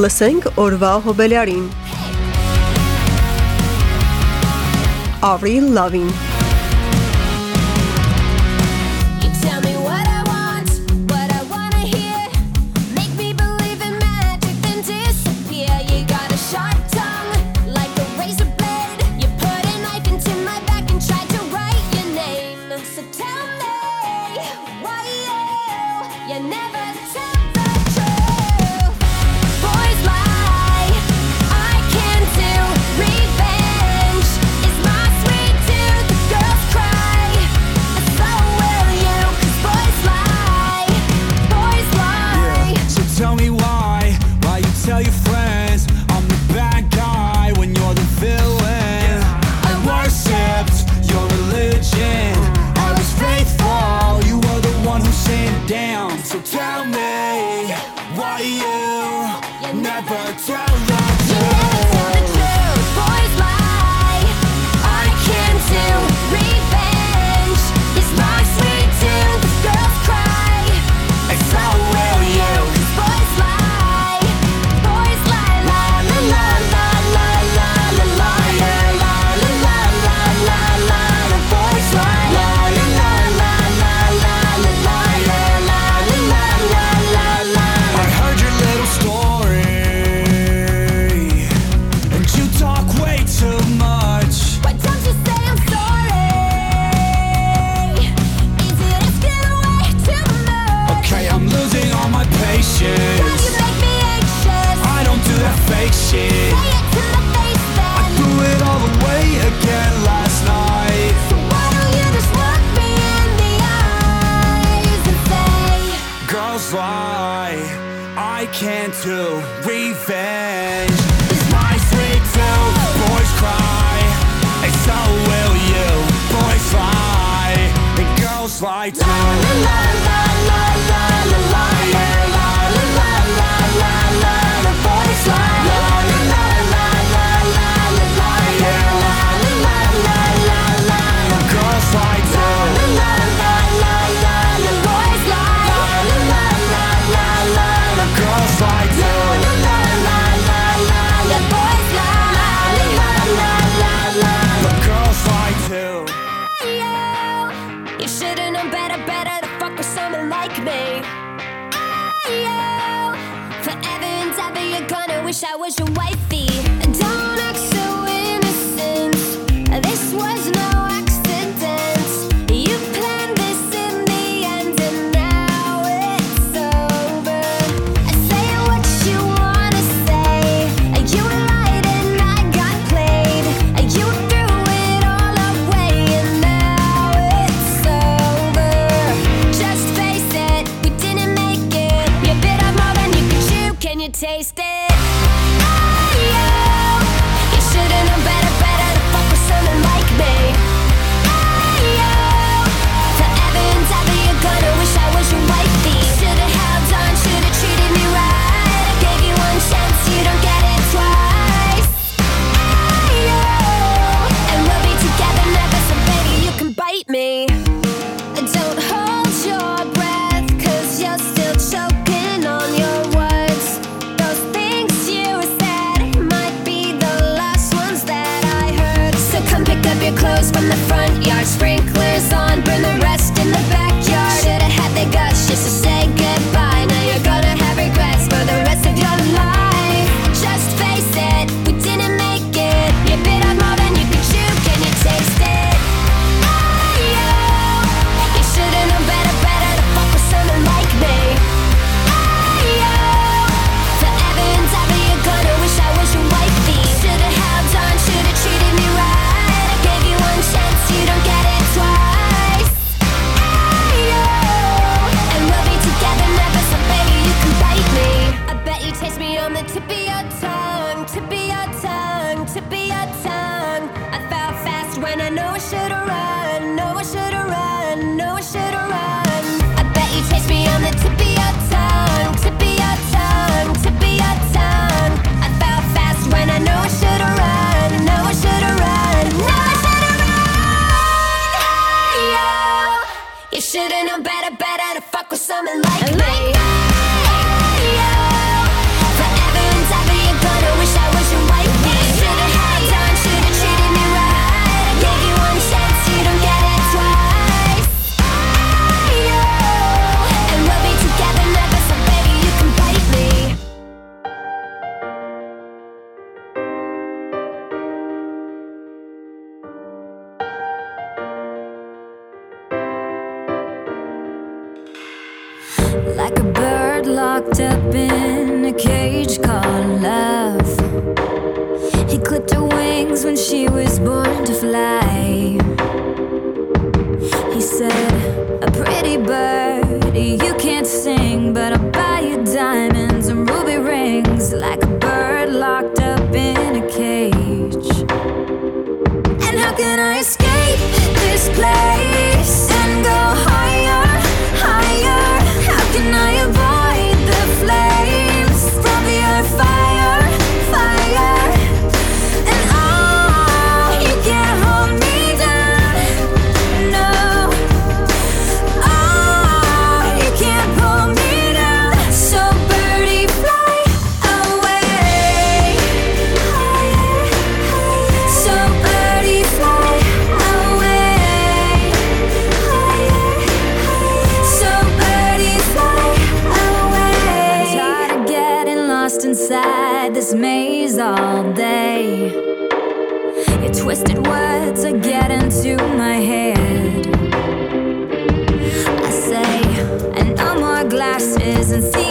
Լսենք օրվա հոբելյարին։ Avril Lavigne Can't do. Revenge.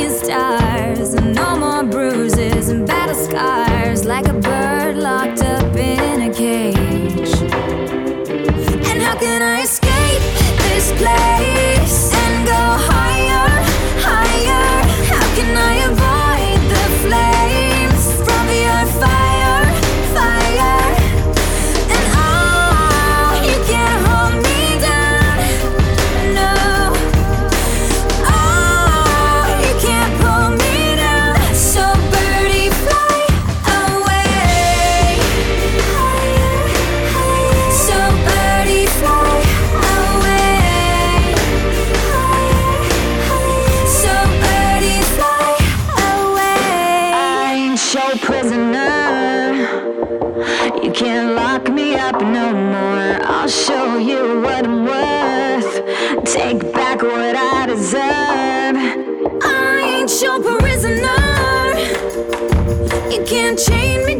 stars, no more bruises and battle scars like a bird. can't chain me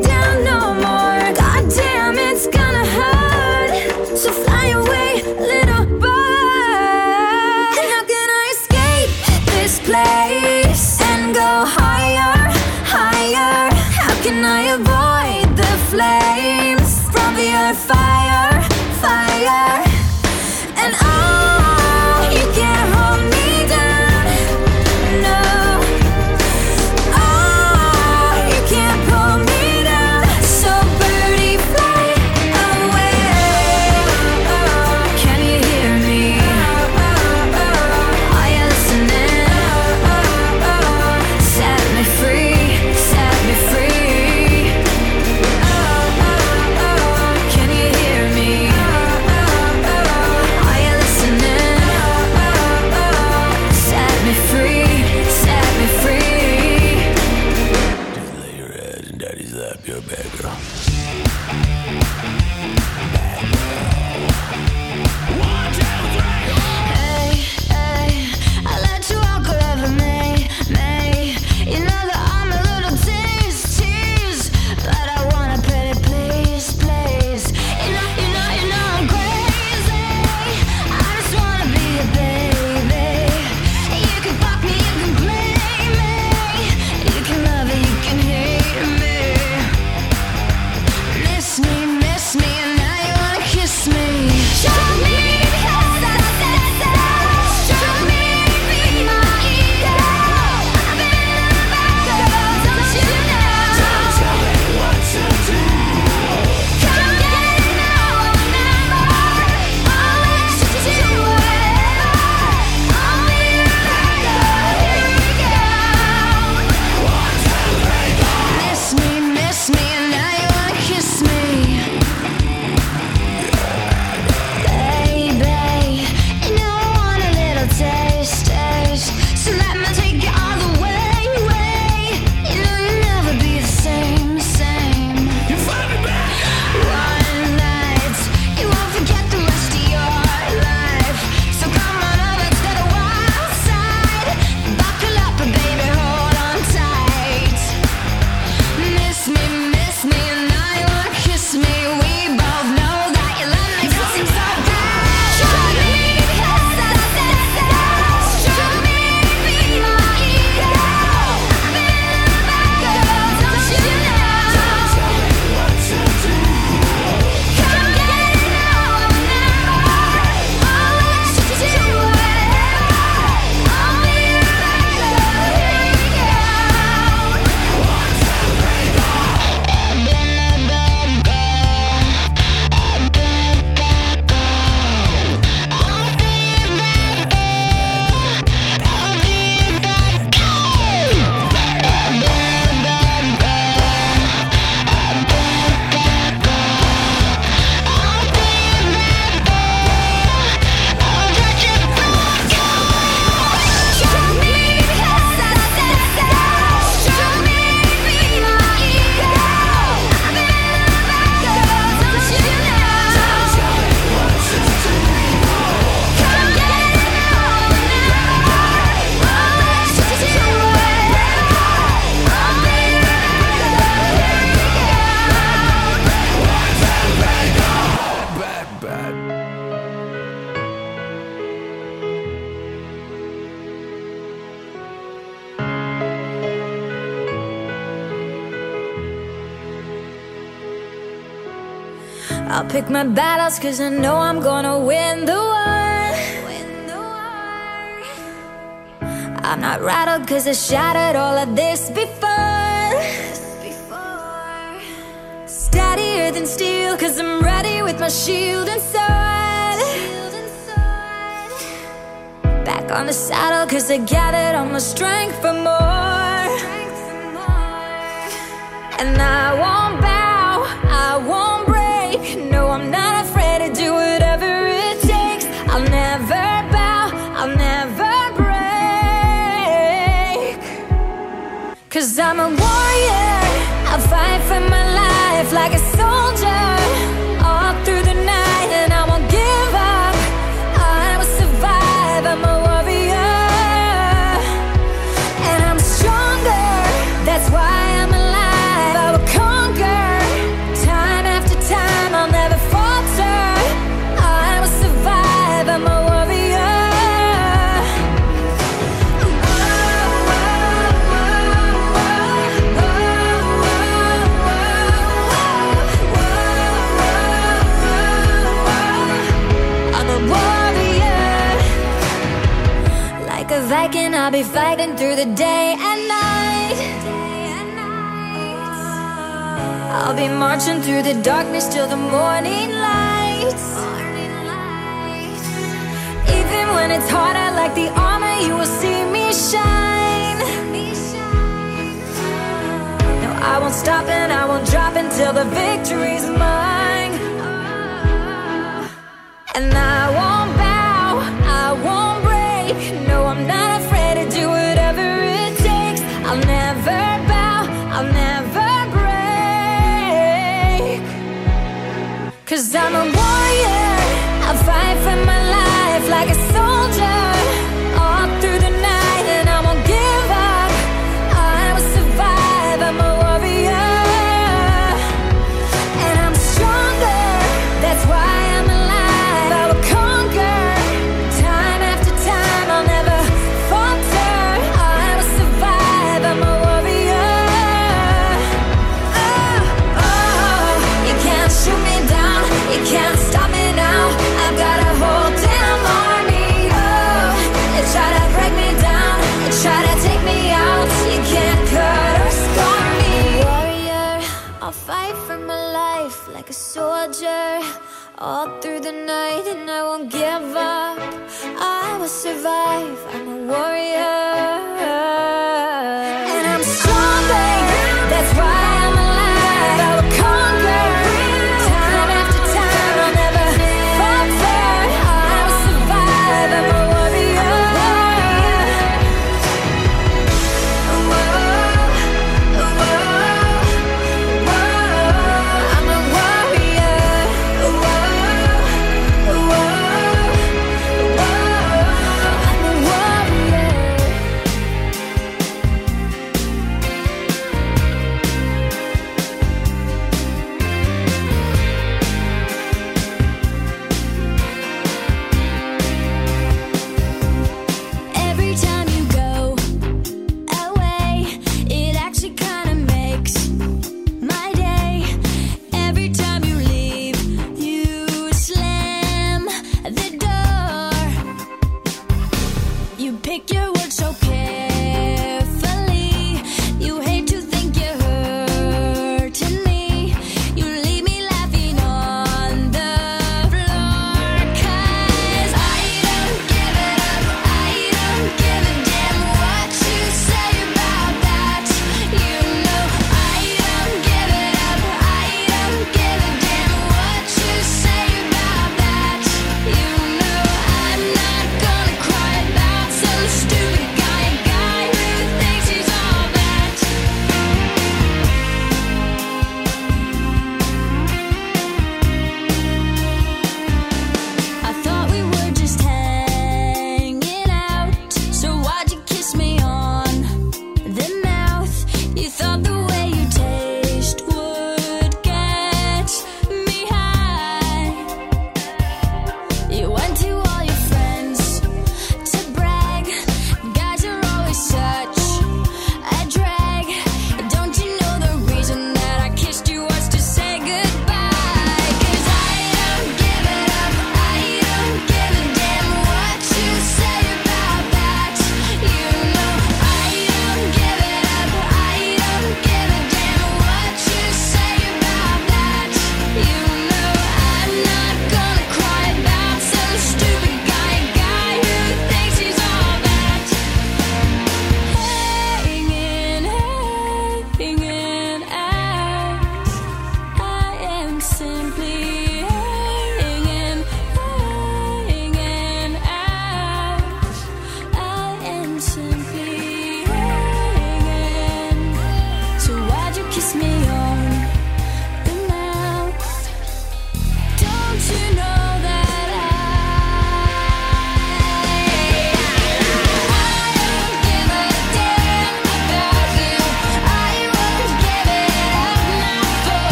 I'll pick my battles cause I know I'm gonna win the war. I'm not rattled cause I shattered all of this before. Steadier than steel cause I'm ready with my shield and sword. Back on the saddle cause I gathered all my strength for more. And I won't back I'll be fighting through the day and night. I'll be marching through the darkness till the morning light. Even when it's hard, I like the armor, you will see me shine. No, I won't stop and I won't drop until the victory's mine. And I won't. All through the night and I won't give up. I will survive, I'm a warrior.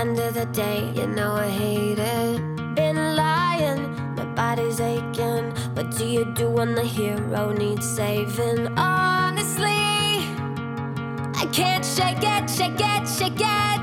end of the day, you know I hate it. Been lying, my body's aching. What do you do when the hero needs saving? Honestly, I can't shake it, shake it, shake it.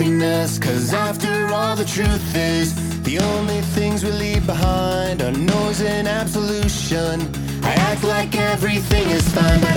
nothingness. Cause after all, the truth is the only things we leave behind are noise and absolution. I act like everything is fine.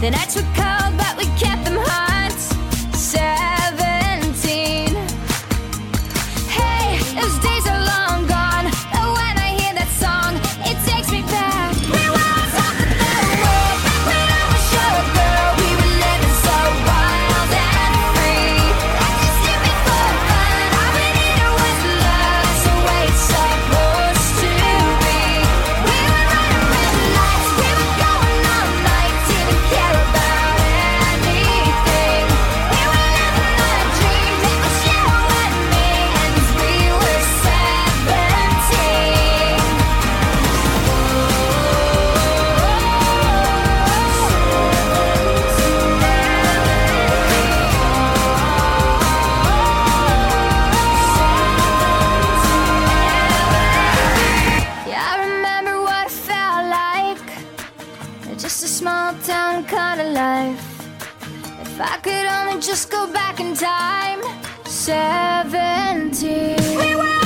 then I took out. life. If I could only just go back in time, 17. We were.